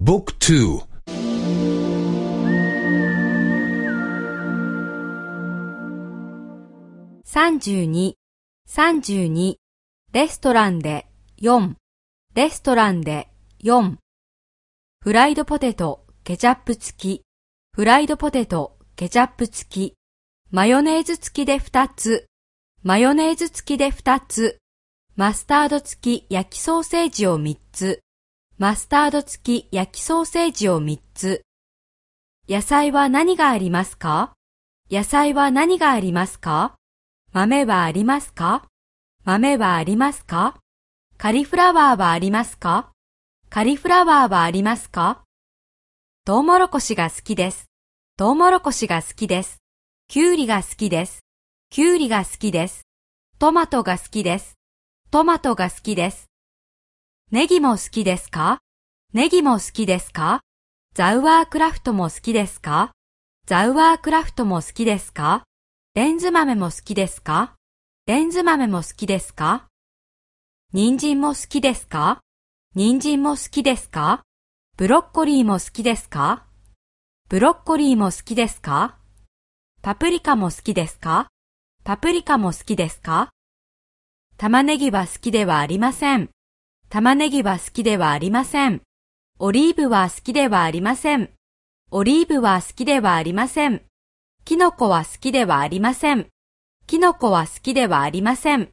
Book 2 32、32、レストランで4、レストランで4、フライドポテト、ケチャップ付き、フライドポテト、ケチャップ付き、マヨネーズ付きで2つ、マヨネーズ付きで2つ、マスタード付き焼きソーセージを3つ、マスタード付き焼きソーセージを3つ。野菜は何がありますか？野菜は何がありますか？豆はありますか？豆はありますか？カリフラワーはありますか？カリフラワーはありますか？トウモロコシが好きです。トウモロコシが好きです。キュウリが好きです。キュウリが好きです。トマトが好きです。トマトが好きです。ネギも好きですか？ネギも好きですか？ザウアークラフトも好きですか？ザウアークラフトも好きですか？レンズ豆も好きですか？レンズ豆も好きですか？人参も好きですか？人参も好きですか？ブロッコリーも好きですか？ブロッコリーも好きですか？パプリカも好きですか？パプリカも好きですか？玉ねぎは好きではありません。玉ねぎは好きではありません。オリーブは好きではありません。オリーブは好きではありません。キノコは好きではありません。キノコは好きではありません。